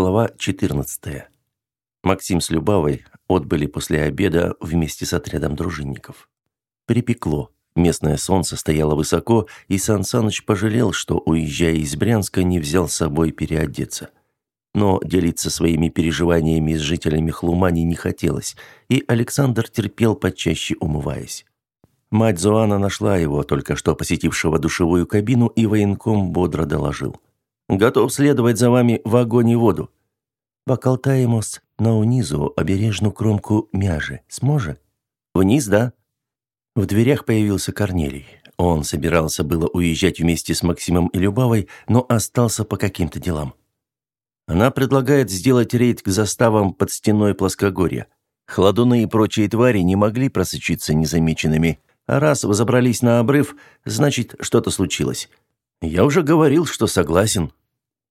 Глава 14. Максим с Любавой отбыли после обеда вместе с отрядом дружинников. Припекло. Местное солнце стояло высоко, и Сан Саныч пожалел, что, уезжая из Брянска, не взял с собой переодеться. Но делиться своими переживаниями с жителями Хлумани не хотелось, и Александр терпел, почаще умываясь. Мать Зоана нашла его, только что посетившего душевую кабину, и военком бодро доложил – Готов следовать за вами в огонь и воду. Поколтаемос на унизу обережную кромку мяжи. Сможет? Вниз, да? В дверях появился Корнелий. Он собирался было уезжать вместе с Максимом и Любавой, но остался по каким-то делам. Она предлагает сделать рейд к заставам под стеной плоскогорья. Хладуны и прочие твари не могли просочиться незамеченными, а раз взобрались на обрыв, значит, что-то случилось. Я уже говорил, что согласен,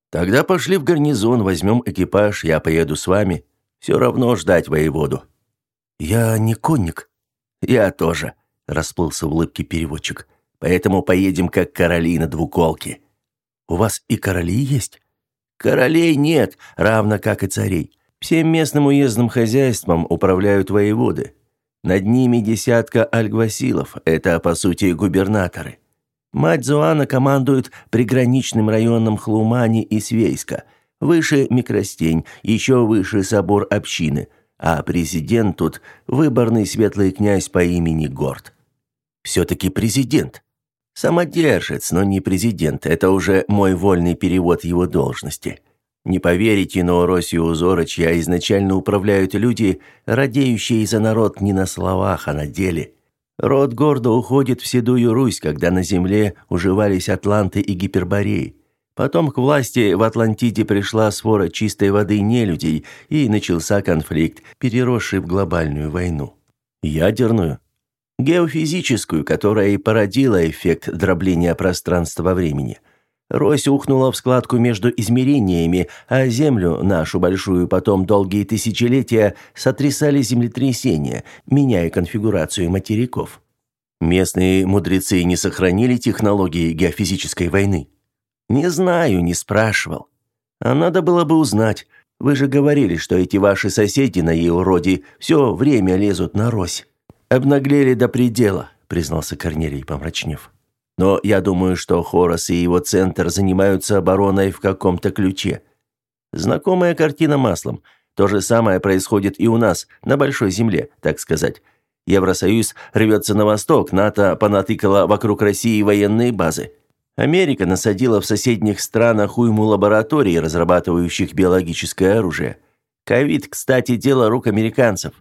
Тогда пошли в гарнизон, возьмем экипаж, я поеду с вами. Все равно ждать воеводу». «Я не конник». «Я тоже», – расплылся в улыбке переводчик. «Поэтому поедем как короли на двуколке». «У вас и короли есть?» «Королей нет, равно как и царей. Всем местным уездным хозяйством управляют воеводы. Над ними десятка альгвасилов, это, по сути, губернаторы. Мать Зуана командует приграничным районом Хлумани и Свейска. Выше Микростень, еще выше собор общины. А президент тут выборный светлый князь по имени Горд. Все-таки президент. Самодержец, но не президент. Это уже мой вольный перевод его должности. Не поверите, но Росию Зорочья изначально управляют люди, радеющие за народ не на словах, а на деле – Род гордо уходит в седую Русь, когда на земле уживались атланты и гипербореи. Потом к власти в Атлантиде пришла свора чистой воды нелюдей, и начался конфликт, переросший в глобальную войну. Ядерную? Геофизическую, которая и породила эффект дробления пространства-времени – Рось ухнула в складку между измерениями, а Землю, нашу большую, потом долгие тысячелетия сотрясали землетрясения, меняя конфигурацию материков. Местные мудрецы не сохранили технологии геофизической войны. Не знаю, не спрашивал. А надо было бы узнать. Вы же говорили, что эти ваши соседи на Еуроде все время лезут на Рось. Обнаглели до предела, признался Корнелий, помрачнев. Но я думаю, что Хорос и его центр занимаются обороной в каком-то ключе. Знакомая картина маслом. То же самое происходит и у нас, на большой земле, так сказать. Евросоюз рвется на восток, НАТО понатыкало вокруг России военные базы. Америка насадила в соседних странах уйму лабораторий, разрабатывающих биологическое оружие. Ковид, кстати, дело рук американцев.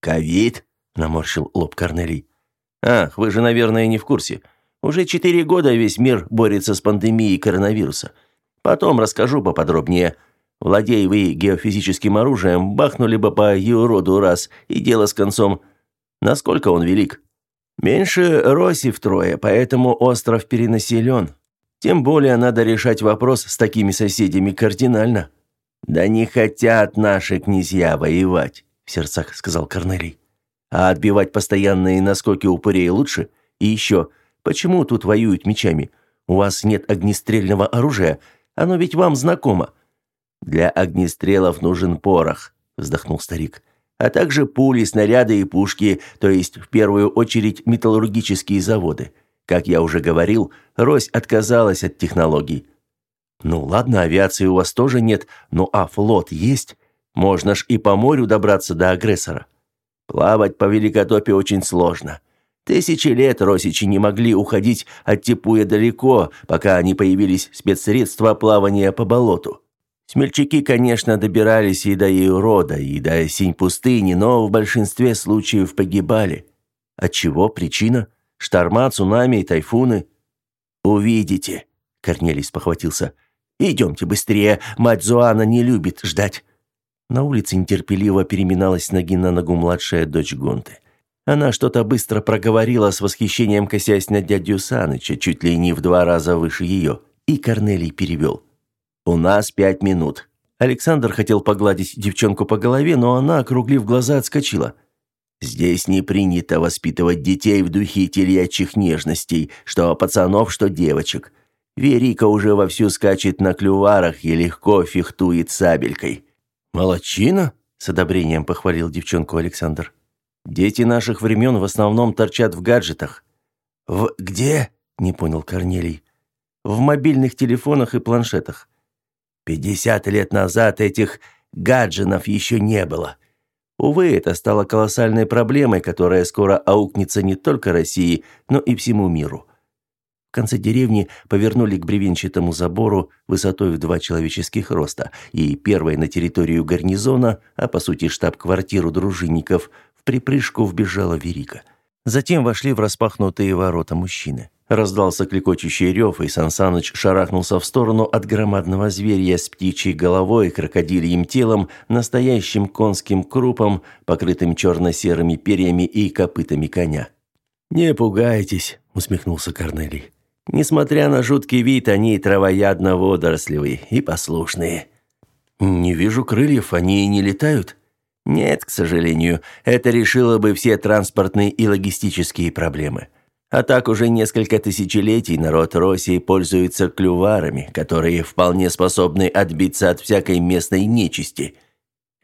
«Ковид?» – наморщил лоб Корнелий. «Ах, вы же, наверное, не в курсе. Уже четыре года весь мир борется с пандемией коронавируса. Потом расскажу поподробнее. Владей вы геофизическим оружием, бахнули бы по Еуроду раз, и дело с концом. Насколько он велик? Меньше Роси втрое, поэтому остров перенаселен. Тем более надо решать вопрос с такими соседями кардинально. «Да не хотят наши князья воевать», — в сердцах сказал Корнелий. «А отбивать постоянные наскоки упырей лучше? И еще, Почему тут воюют мечами? У вас нет огнестрельного оружия? Оно ведь вам знакомо». «Для огнестрелов нужен порох», – вздохнул старик. «А также пули, снаряды и пушки, то есть в первую очередь металлургические заводы. Как я уже говорил, Рось отказалась от технологий». «Ну ладно, авиации у вас тоже нет, ну а флот есть? Можно ж и по морю добраться до агрессора». «Плавать по Великотопе очень сложно». Тысячи лет росичи не могли уходить от Типуя далеко, пока не появились спецсредства плавания по болоту. Смельчаки, конечно, добирались и до Еурода, и до Синь-пустыни, но в большинстве случаев погибали. От чего причина? Шторма, цунами и тайфуны? «Увидите», — Корнелий спохватился. «Идемте быстрее, мать Зуана не любит ждать». На улице нетерпеливо переминалась ноги на ногу младшая дочь Гонты. Она что-то быстро проговорила с восхищением, косясь на дядю Саныча, чуть ли не в два раза выше ее, и Корнелий перевел. «У нас пять минут». Александр хотел погладить девчонку по голове, но она, округлив глаза, отскочила. «Здесь не принято воспитывать детей в духе тельячьих нежностей, что пацанов, что девочек. Верика уже вовсю скачет на клюварах и легко фехтует сабелькой. Молодчина, с одобрением похвалил девчонку Александр. Дети наших времен в основном торчат в гаджетах. В где? не понял Корнелий. В мобильных телефонах и планшетах. Пятьдесят лет назад этих гадженов еще не было. Увы, это стало колоссальной проблемой, которая скоро аукнется не только России, но и всему миру. В конце деревни повернули к бревенчатому забору высотой в два человеческих роста, и первой на территорию гарнизона, а по сути штаб-квартиру дружинников, в припрыжку вбежала Верика. Затем вошли в распахнутые ворота мужчины. Раздался клекочущий рев, и Сансаныч шарахнулся в сторону от громадного зверя с птичьей головой, крокодильем телом, настоящим конским крупом, покрытым черно-серыми перьями и копытами коня. «Не пугайтесь», — усмехнулся Корнелий. «Несмотря на жуткий вид, они травоядно-водорослевые и послушные». «Не вижу крыльев, они и не летают?» «Нет, к сожалению, это решило бы все транспортные и логистические проблемы». А так уже несколько тысячелетий народ России пользуется клюварами, которые вполне способны отбиться от всякой местной нечисти.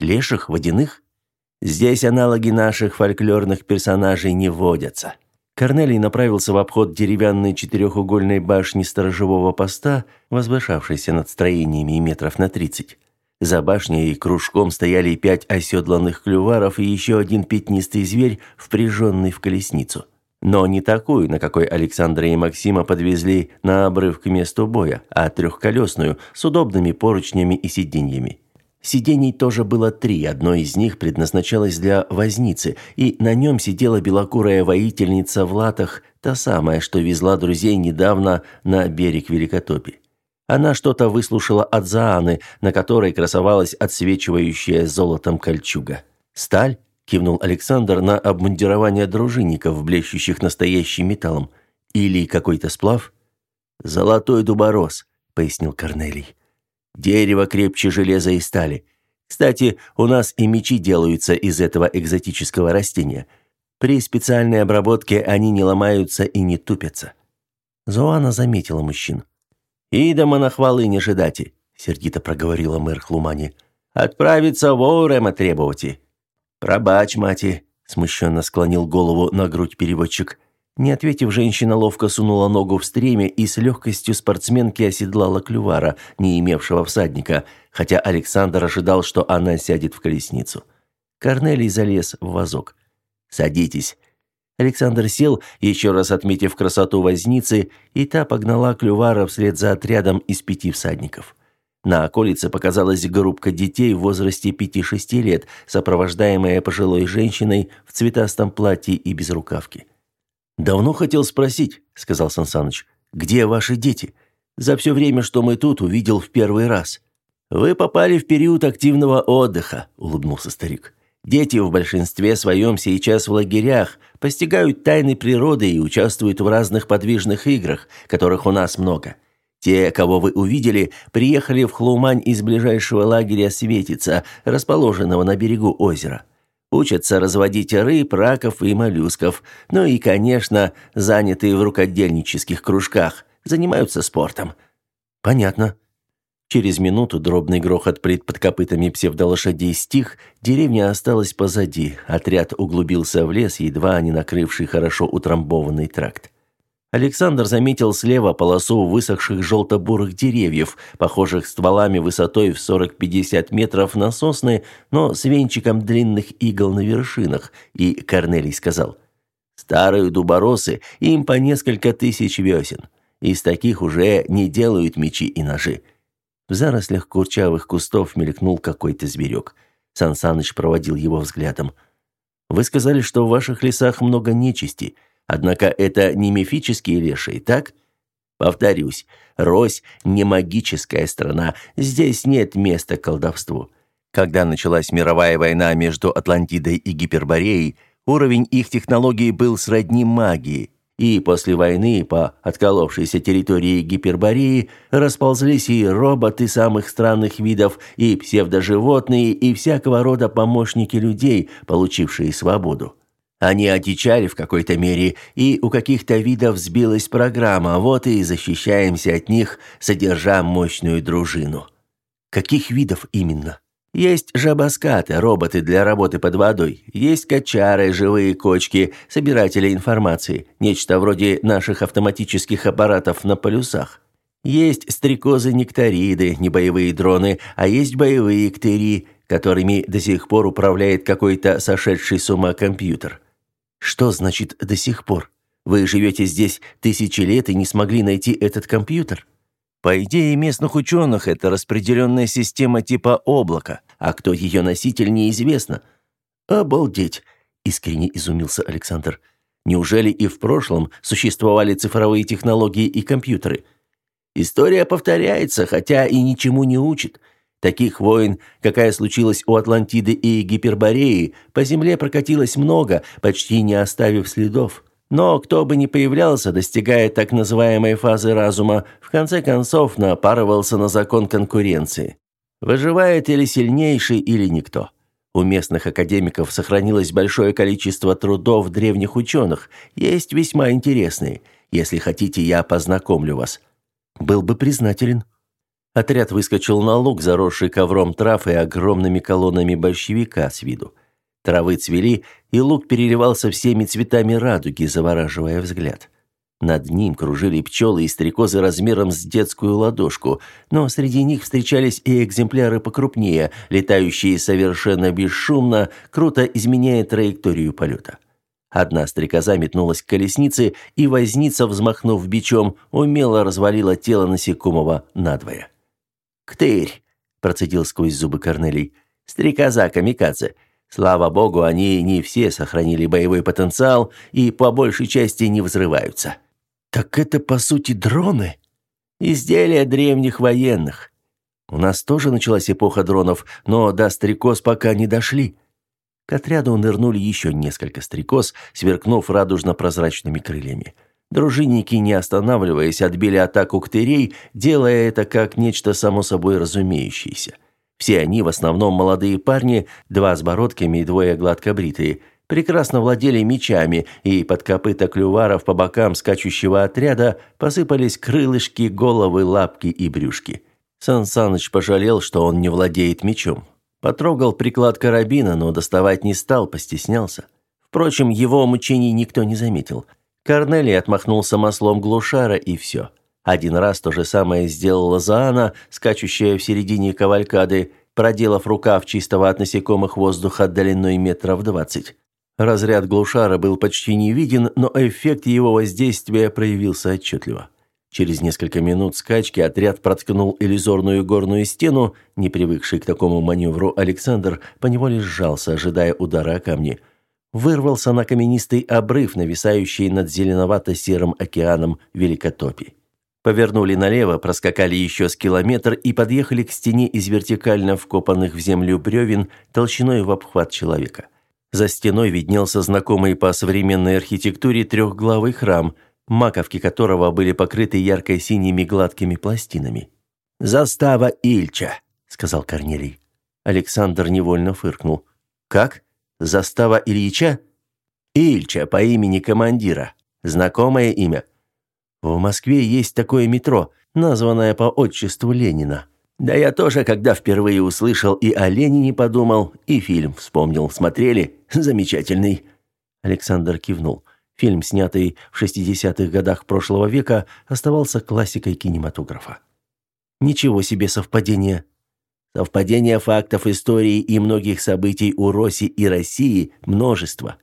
Леших, водяных? Здесь аналоги наших фольклорных персонажей не водятся. Корнелий направился в обход деревянной четырехугольной башни сторожевого поста, возвышавшейся над строениями метров на тридцать. За башней кружком стояли пять оседланных клюваров и еще один пятнистый зверь, впряженный в колесницу – но не такую, на какой Александра и Максима подвезли на обрыв к месту боя, а трехколесную, с удобными поручнями и сиденьями. Сидений тоже было три, одно из них предназначалось для возницы, и на нем сидела белокурая воительница в латах, та самая, что везла друзей недавно на берег Великотопи. Она что-то выслушала от Зааны, на которой красовалась отсвечивающая золотом кольчуга. Сталь? кивнул Александр на обмундирование дружинников, блещущих настоящим металлом. Или какой-то сплав? Золотой дуборос, пояснил Корнелий. Дерево крепче железа и стали. Кстати, у нас и мечи делаются из этого экзотического растения. При специальной обработке они не ломаются и не тупятся. Зоана заметила мужчин. «Идома на хвалы не ждати», — сердито проговорила мэр Хлумани. «Отправиться в Оурема требовать. «Пробач, мати», – смущенно склонил голову на грудь переводчик. Не ответив, женщина ловко сунула ногу в стремя и с легкостью спортсменки оседлала клювара, не имевшего всадника, хотя Александр ожидал, что она сядет в колесницу. Корнелий залез в вазок. «Садитесь». Александр сел, еще раз отметив красоту возницы, и та погнала клювара вслед за отрядом из пяти всадников. На околице показалась группка детей в возрасте 5-6 лет, сопровождаемая пожилой женщиной в цветастом платье и без рукавки. «Давно хотел спросить», — сказал Сансаныч, — «где ваши дети? За все время, что мы тут, увидел в первый раз». «Вы попали в период активного отдыха», — улыбнулся старик. «Дети в большинстве своем сейчас в лагерях, постигают тайны природы и участвуют в разных подвижных играх, которых у нас много». Те, кого вы увидели, приехали в Хлумань из ближайшего лагеря Светица, расположенного на берегу озера. Учатся разводить рыб, раков и моллюсков, ну и, конечно, занятые в рукодельнических кружках, занимаются спортом. Понятно. Через минуту дробный грохот пред под копытами псевдолошадей стих, деревня осталась позади, отряд углубился в лес, едва не накрывший хорошо утрамбованный тракт. Александр заметил слева полосу высохших желто-бурых деревьев, похожих стволами высотой в 40-50 метров на сосны, но с венчиком длинных игл на вершинах, и Корнелий сказал, «Старые дуборосы, им по несколько тысяч весен. Из таких уже не делают мечи и ножи». В зарослях курчавых кустов мелькнул какой-то зверек. Сансаныч проводил его взглядом. «Вы сказали, что в ваших лесах много нечисти». Однако это не мифические лешие, так? Повторюсь, Рось не магическая страна, здесь нет места колдовству. Когда началась мировая война между Атлантидой и Гипербореей, уровень их технологий был сродни магии, и после войны по отколовшейся территории Гипербореи расползлись и роботы самых странных видов, и псевдоживотные, и всякого рода помощники людей, получившие свободу. Они одичали в какой-то мере, и у каких-то видов сбилась программа, вот и защищаемся от них, содержа мощную дружину. Каких видов именно? Есть жабаскаты, роботы для работы под водой. Есть качары, живые кочки, собиратели информации, нечто вроде наших автоматических аппаратов на полюсах. Есть стрекозы-нектариды, не боевые дроны, а есть боевые ктери, которыми до сих пор управляет какой-то сошедший с ума компьютер. Что значит «до сих пор»? Вы живете здесь тысячи лет и не смогли найти этот компьютер? По идее местных ученых, это распределенная система типа облака, а кто ее носитель, неизвестно. Обалдеть, искренне изумился Александр. Неужели и в прошлом существовали цифровые технологии и компьютеры? История повторяется, хотя и ничему не учит. Таких войн, какая случилась у Атлантиды и Гипербореи, по земле прокатилось много, почти не оставив следов. Но кто бы ни появлялся, достигая так называемой фазы разума, в конце концов напарывался на закон конкуренции. Выживает или сильнейший, или никто. У местных академиков сохранилось большое количество трудов древних ученых, есть весьма интересные. Если хотите, я познакомлю вас. Был бы признателен. Отряд выскочил на луг, заросший ковром трав и огромными колоннами большевика с виду. Травы цвели, и луг переливался всеми цветами радуги, завораживая взгляд. Над ним кружили пчелы и стрекозы размером с детскую ладошку, но среди них встречались и экземпляры покрупнее, летающие совершенно бесшумно, круто изменяя траекторию полета. Одна стрекоза метнулась к колеснице, и возница, взмахнув бичом, умело развалила тело насекомого надвое. «Ктырь!» – процедил сквозь зубы Корнелий. «Стрекоза камикадзе. Слава богу, они не все сохранили боевой потенциал и по большей части не взрываются». «Так это, по сути, дроны?» «Изделия древних военных. У нас тоже началась эпоха дронов, но до стрекоз пока не дошли». К отряду нырнули еще несколько стрекоз, сверкнув радужно-прозрачными крыльями. Дружинники, не останавливаясь, отбили атаку ктырей, делая это как нечто само собой разумеющееся. Все они, в основном молодые парни, два с бородками и двое гладко бритые, прекрасно владели мечами, и под копыта клюваров по бокам скачущего отряда посыпались крылышки, головы, лапки и брюшки. Сан Саныч пожалел, что он не владеет мечом. Потрогал приклад карабина, но доставать не стал, постеснялся. Впрочем, его мучений никто не заметил – Корнелий отмахнулся маслом глушара и все. Один раз то же самое сделала Заана, скачущая в середине кавалькады, проделав рукав чистого от насекомых воздуха длиной метров двадцать. Разряд глушара был почти не виден, но эффект его воздействия проявился отчетливо. Через несколько минут скачки отряд проткнул иллюзорную горную стену, не привыкший к такому маневру Александр поневоле сжался, ожидая удара о камни – вырвался на каменистый обрыв, нависающий над зеленовато-серым океаном Великотопи. Повернули налево, проскакали еще с километр и подъехали к стене из вертикально вкопанных в землю бревен толщиной в обхват человека. За стеной виднелся знакомый по современной архитектуре трехглавый храм, маковки которого были покрыты ярко-синими гладкими пластинами. «Застава Ильча», — сказал Корнелий. Александр невольно фыркнул. «Как?» Застава Ильича? Ильча по имени командира. Знакомое имя. В Москве есть такое метро, названное по отчеству Ленина. Да я тоже, когда впервые услышал и о Ленине подумал, и фильм вспомнил. Смотрели? Замечательный. Александр кивнул. Фильм, снятый в 60-х годах прошлого века, оставался классикой кинематографа. Ничего себе совпадение. Совпадения фактов истории и многих событий у Роси и России множество.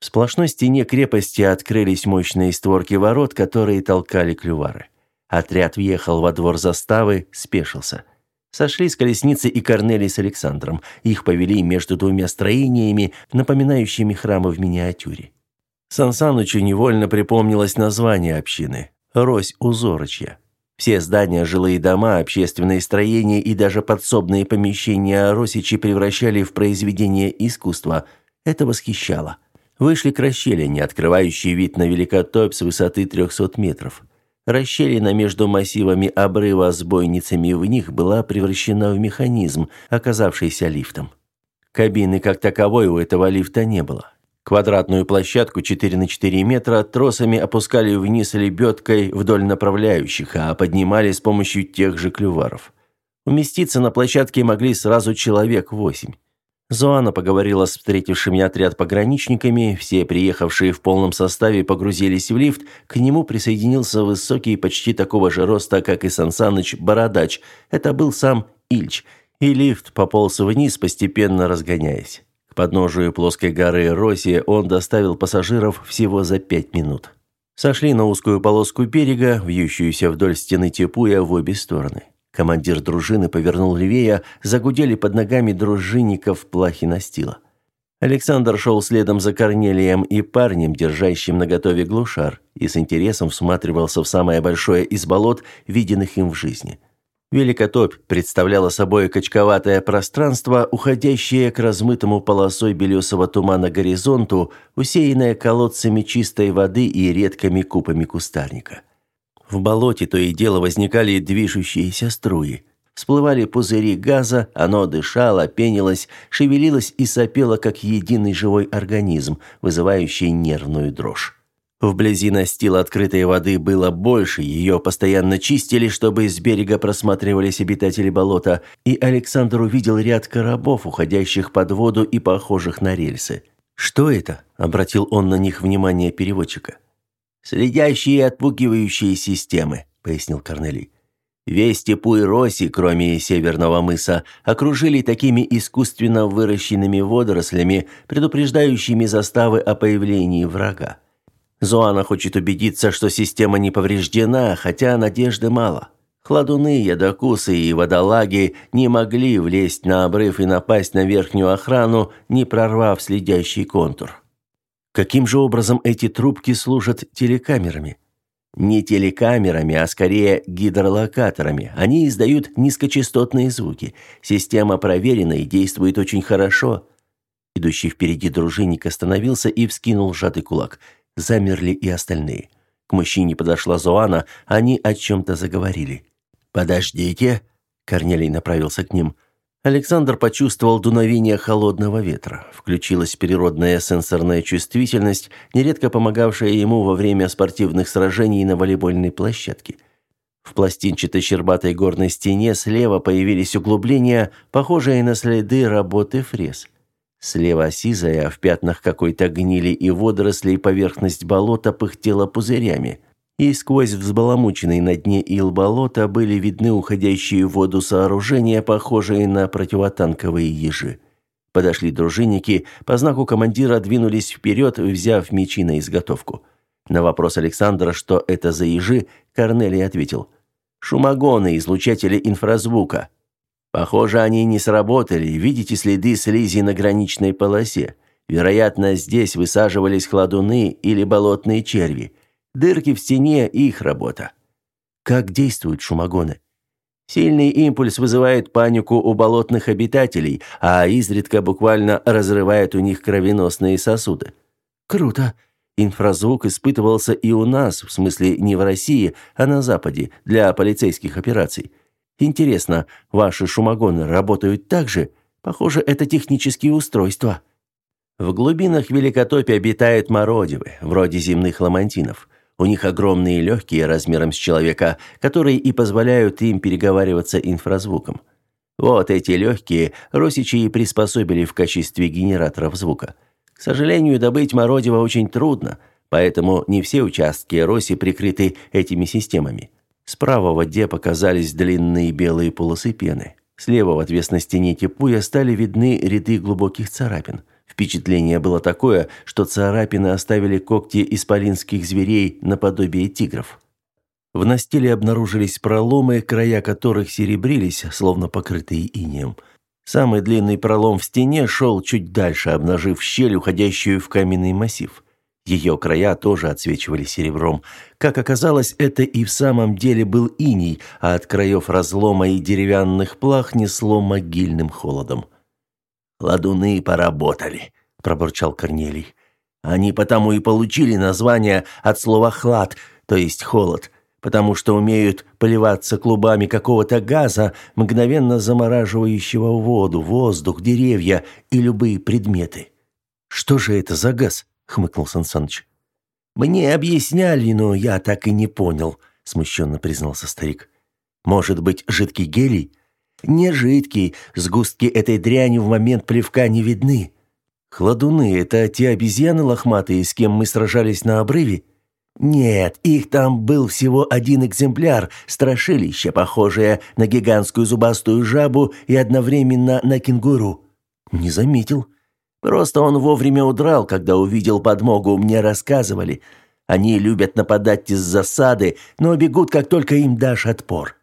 В сплошной стене крепости открылись мощные створки ворот, которые толкали клювары. Отряд въехал во двор заставы, спешился. Сошли с колесницы и Корнелий с Александром. Их повели между двумя строениями, напоминающими храмы в миниатюре. Сансанычу невольно припомнилось название общины – Рось Узорочья. Все здания, жилые дома, общественные строения и даже подсобные помещения Росичи превращали в произведение искусства. Это восхищало. Вышли к расщелине, открывающей вид на Великотопь с высоты 300 метров. Расщелина между массивами обрыва с бойницами в них была превращена в механизм, оказавшийся лифтом. Кабины как таковой у этого лифта не было. Квадратную площадку 4 на 4 метра тросами опускали вниз лебедкой вдоль направляющих, а поднимали с помощью тех же клюваров. Уместиться на площадке могли сразу человек восемь. Зоана поговорила с встретившими отряд пограничниками, все приехавшие в полном составе погрузились в лифт, к нему присоединился высокий, почти такого же роста, как и Сансаныч, бородач. Это был сам Ильч, и лифт пополз вниз, постепенно разгоняясь. К подножию плоской горы Россия он доставил пассажиров всего за пять минут. Сошли на узкую полоску берега, вьющуюся вдоль стены Тепуя в обе стороны. Командир дружины повернул левее, загудели под ногами дружинников плахи настила. Александр шел следом за Корнелием и парнем, держащим наготове глушар, и с интересом всматривался в самое большое из болот, виденных им в жизни. Великотопь представляла собой качковатое пространство, уходящее к размытому полосой белесого тумана горизонту, усеянное колодцами чистой воды и редкими купами кустарника. В болоте то и дело возникали движущиеся струи. Всплывали пузыри газа, оно дышало, пенилось, шевелилось и сопело, как единый живой организм, вызывающий нервную дрожь. Вблизи настила открытой воды было больше, ее постоянно чистили, чтобы с берега просматривались обитатели болота, и Александр увидел ряд коробов, уходящих под воду и похожих на рельсы. «Что это?» – обратил он на них внимание переводчика. «Следящие и отпугивающие системы», — пояснил Корнелий. Весь Тепу и Роси, кроме северного мыса, окружили такими искусственно выращенными водорослями, предупреждающими заставы о появлении врага. Зоана хочет убедиться, что система не повреждена, хотя надежды мало. Хладуны, ядокусы и водолаги не могли влезть на обрыв и напасть на верхнюю охрану, не прорвав следящий контур. Каким же образом эти трубки служат телекамерами? Не телекамерами, а скорее гидролокаторами. Они издают низкочастотные звуки. Система проверена и действует очень хорошо. Идущий впереди дружинник остановился и вскинул сжатый кулак. Замерли и остальные. К мужчине подошла Зоана, они о чем-то заговорили. «Подождите!» Корнелий направился к ним. Александр почувствовал дуновение холодного ветра. Включилась природная сенсорная чувствительность, нередко помогавшая ему во время спортивных сражений на волейбольной площадке. В пластинчатой щербатой горной стене слева появились углубления, похожие на следы работы фрез. Слева сизая, в пятнах какой-то гнили и водорослей поверхность болота пыхтела пузырями и сквозь взбаламученный на дне ил болота были видны уходящие в воду сооружения, похожие на противотанковые ежи. Подошли дружинники, по знаку командира двинулись вперед, взяв мечи на изготовку. На вопрос Александра, что это за ежи, Корнелий ответил: "Шумогоны, излучатели инфразвука. Похоже, они не сработали. Видите следы слизи на граничной полосе? Вероятно, здесь высаживались хладуны или болотные черви. Дырки в стене – их работа. Как действуют шумогоны? Сильный импульс вызывает панику у болотных обитателей, а изредка буквально разрывает у них кровеносные сосуды. Круто. Инфразвук испытывался и у нас, в смысле не в России, а на Западе, для полицейских операций. Интересно, ваши шумогоны работают так же? Похоже, это технические устройства. В глубинах Великотопи обитают мородивы, вроде земных ламантинов. У них огромные легкие размером с человека, которые и позволяют им переговариваться инфразвуком. Вот эти легкие росичи и приспособили в качестве генераторов звука. К сожалению, добыть мородиво очень трудно, поэтому не все участки роси прикрыты этими системами. Справа в воде показались длинные белые полосы пены. Слева в отвесной стене тепуя стали видны ряды глубоких царапин – Впечатление было такое, что царапины оставили когти исполинских зверей наподобие тигров. В настиле обнаружились проломы, края которых серебрились, словно покрытые инеем. Самый длинный пролом в стене шел чуть дальше, обнажив щель, уходящую в каменный массив. Ее края тоже отсвечивали серебром. Как оказалось, это и в самом деле был иней, а от краев разлома и деревянных плах несло могильным холодом. «Ладуны поработали», – пробурчал Корнелий. «Они потому и получили название от слова «хлад», то есть «холод», потому что умеют поливаться клубами какого-то газа, мгновенно замораживающего воду, воздух, деревья и любые предметы». «Что же это за газ?» — хмыкнул Сансаныч. «Мне объясняли, но я так и не понял», — смущенно признался старик. «Может быть, жидкий гелий?» «Не жидкий. Сгустки этой дряни в момент плевка не видны». «Хладуны — это те обезьяны лохматые, с кем мы сражались на обрыве?» «Нет, их там был всего один экземпляр, страшилище, похожее на гигантскую зубастую жабу и одновременно на кенгуру». «Не заметил». «Просто он вовремя удрал, когда увидел подмогу, мне рассказывали. Они любят нападать из засады, но бегут, как только им дашь отпор».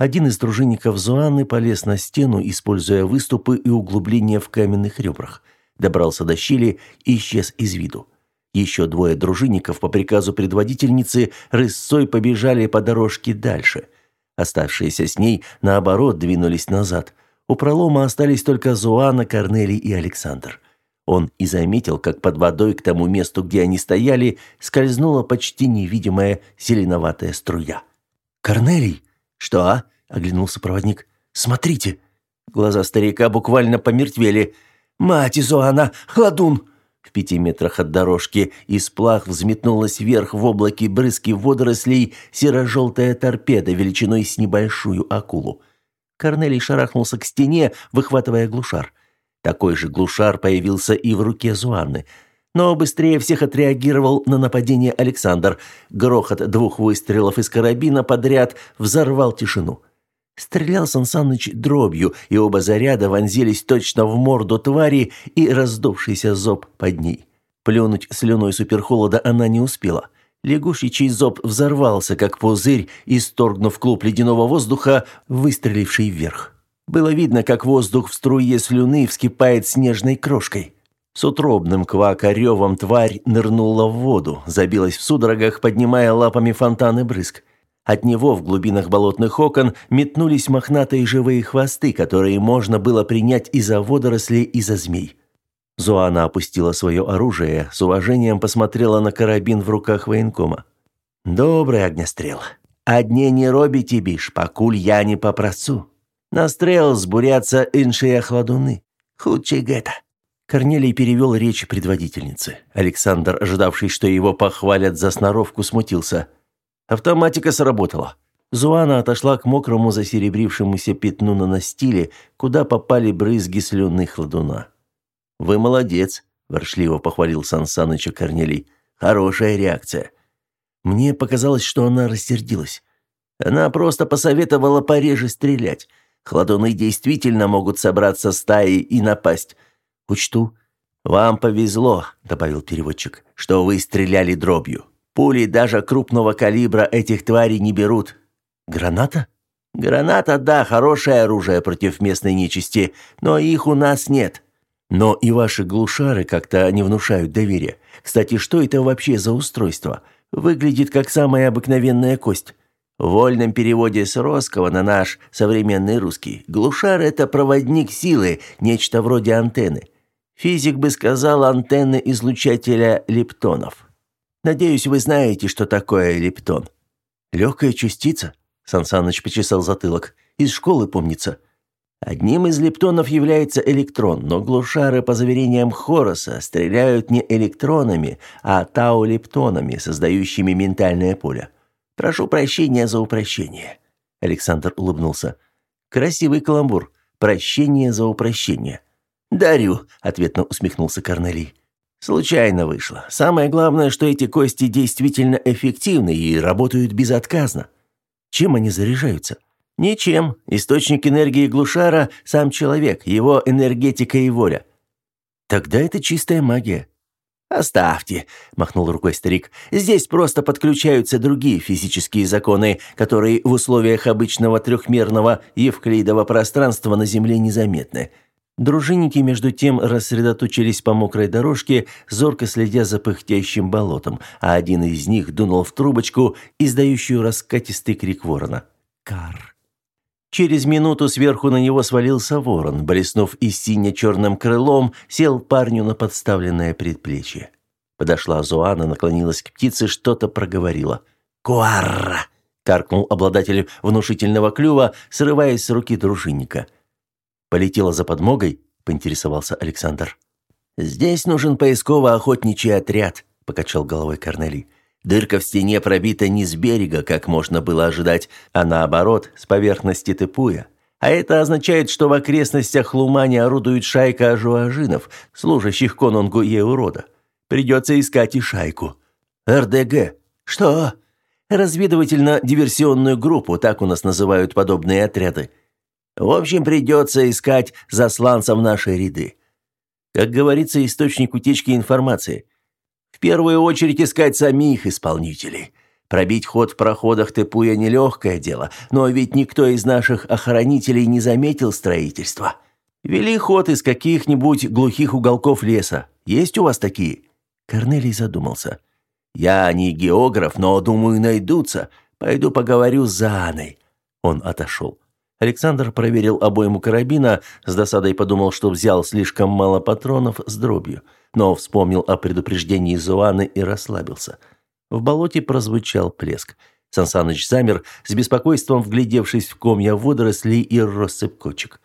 Один из дружинников Зуанны полез на стену, используя выступы и углубления в каменных ребрах. Добрался до щели и исчез из виду. Еще двое дружинников по приказу предводительницы рысцой побежали по дорожке дальше. Оставшиеся с ней, наоборот, двинулись назад. У пролома остались только Зуана, Корнелий и Александр. Он и заметил, как под водой к тому месту, где они стояли, скользнула почти невидимая зеленоватая струя. «Корнелий!» «Что?» – оглянулся проводник. «Смотрите!» Глаза старика буквально помертвели. «Мать Изуана! Хладун!» В пяти метрах от дорожки из плах взметнулась вверх в облаке брызги водорослей серо-желтая торпеда величиной с небольшую акулу. Корнелий шарахнулся к стене, выхватывая глушар. Такой же глушар появился и в руке Зуанны. Но быстрее всех отреагировал на нападение Александр. Грохот двух выстрелов из карабина подряд взорвал тишину. Стрелял Сансаныч дробью, и оба заряда вонзились точно в морду твари и раздувшийся зоб под ней. Плюнуть слюной суперхолода она не успела. Лягушечий зоб взорвался, как пузырь, исторгнув клуб ледяного воздуха, выстреливший вверх. Было видно, как воздух в струе слюны вскипает снежной крошкой. С утробным квакаревом тварь нырнула в воду, забилась в судорогах, поднимая лапами фонтаны брызг. От него в глубинах болотных окон метнулись мохнатые живые хвосты, которые можно было принять и за водоросли, и за змей. Зоана опустила свое оружие, с уважением посмотрела на карабин в руках военкома. «Добрый огнестрел. Одни не робите биш, покуль я не попросу. Настрел сбурятся иншие хладуны. Худче гета». Корнелий перевел речь предводительницы. Александр, ожидавший, что его похвалят за сноровку, смутился – Автоматика сработала. Зуана отошла к мокрому засеребрившемуся пятну на настиле, куда попали брызги слюны хладуна. «Вы молодец», – воршливо похвалил Сан Саныча Корнелий. «Хорошая реакция». Мне показалось, что она рассердилась. Она просто посоветовала пореже стрелять. Хладуны действительно могут собраться стаей и напасть. Учту. «Вам повезло», — добавил переводчик, — «что вы стреляли дробью. Пули даже крупного калибра этих тварей не берут. Граната? Граната, да, хорошее оружие против местной нечисти, но их у нас нет. Но и ваши глушары как-то не внушают доверия. Кстати, что это вообще за устройство? Выглядит как самая обыкновенная кость. В вольном переводе с русского на наш современный русский глушар это проводник силы, нечто вроде антенны. Физик бы сказал антенны излучателя лептонов. Надеюсь, вы знаете, что такое лептон. Легкая частица, Сансаныч почесал затылок. Из школы помнится. Одним из лептонов является электрон, но глушары, по заверениям Хороса, стреляют не электронами, а таулептонами, создающими ментальное поле. Прошу прощения за упрощение. Александр улыбнулся. Красивый каламбур. Прощение за упрощение. Дарю, ответно усмехнулся Корнелий. Случайно вышло. Самое главное, что эти кости действительно эффективны и работают безотказно. Чем они заряжаются? Ничем. Источник энергии глушара – сам человек, его энергетика и воля. Тогда это чистая магия. «Оставьте», – махнул рукой старик. «Здесь просто подключаются другие физические законы, которые в условиях обычного трехмерного евклидового пространства на Земле незаметны. Дружинники между тем рассредоточились по мокрой дорожке, зорко следя за пыхтящим болотом, а один из них дунул в трубочку, издающую раскатистый крик ворона. «Кар!» Через минуту сверху на него свалился ворон, блеснув и сине-черным крылом, сел парню на подставленное предплечье. Подошла Зуана, наклонилась к птице, что-то проговорила. «Куарра!» – каркнул обладатель внушительного клюва, срываясь с руки дружинника – Полетела за подмогой?» – поинтересовался Александр. «Здесь нужен поисково-охотничий отряд», – покачал головой Корнелий. Дырка в стене пробита не с берега, как можно было ожидать, а наоборот, с поверхности Тыпуя. А это означает, что в окрестностях Лумани орудует шайка ажуажинов, служащих конунгу Еурода. Придется искать и шайку. РДГ. Что? Разведывательно-диверсионную группу, так у нас называют подобные отряды. В общем, придется искать засланцев нашей ряды. Как говорится, источник утечки информации. В первую очередь искать самих исполнителей. Пробить ход в проходах Тепуя нелегкое дело, но ведь никто из наших охранителей не заметил строительства. Вели ход из каких-нибудь глухих уголков леса. Есть у вас такие?» Корнелий задумался. «Я не географ, но, думаю, найдутся. Пойду поговорю с Анной». Он отошел. Александр проверил обойму карабина, с досадой подумал, что взял слишком мало патронов с дробью но вспомнил о предупреждении Зуаны и расслабился. В болоте прозвучал плеск. Сансаныч замер, с беспокойством вглядевшись в комья водорослей и россыпь кочек.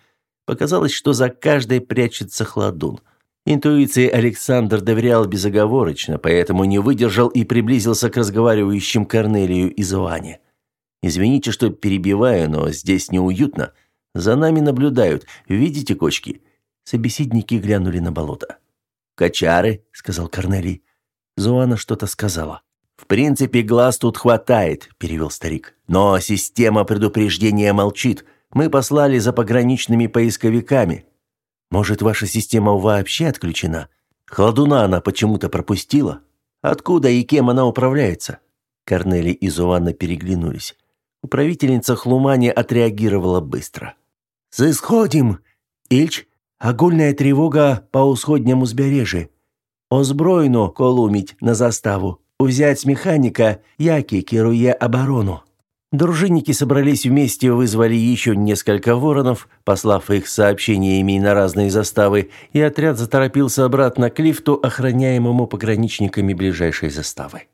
Показалось, что за каждой прячется хладун. Интуиции Александр доверял безоговорочно, поэтому не выдержал и приблизился к разговаривающим Корнелию и Зуане. «Извините, что перебиваю, но здесь неуютно. За нами наблюдают. Видите кочки?» Собеседники глянули на болото. «Кочары», — сказал Корнелий. Зуана что-то сказала. «В принципе, глаз тут хватает», — перевел старик. «Но система предупреждения молчит. Мы послали за пограничными поисковиками. Может, ваша система вообще отключена? Хладуна она почему-то пропустила? Откуда и кем она управляется?» Корнелий и Зуана переглянулись. Управительница Хлумани отреагировала быстро. «Сысходим! Ильч, Агульная тревога по усходням узбережжя. Озброєно колумить на заставу. Взять механика, яки керуе оборону. Дружинники собрались вместе, вызвали еще несколько воронов, послав их сообщениями на разные заставы, и отряд заторопился обратно к лифту, охраняемому пограничниками ближайшей заставы.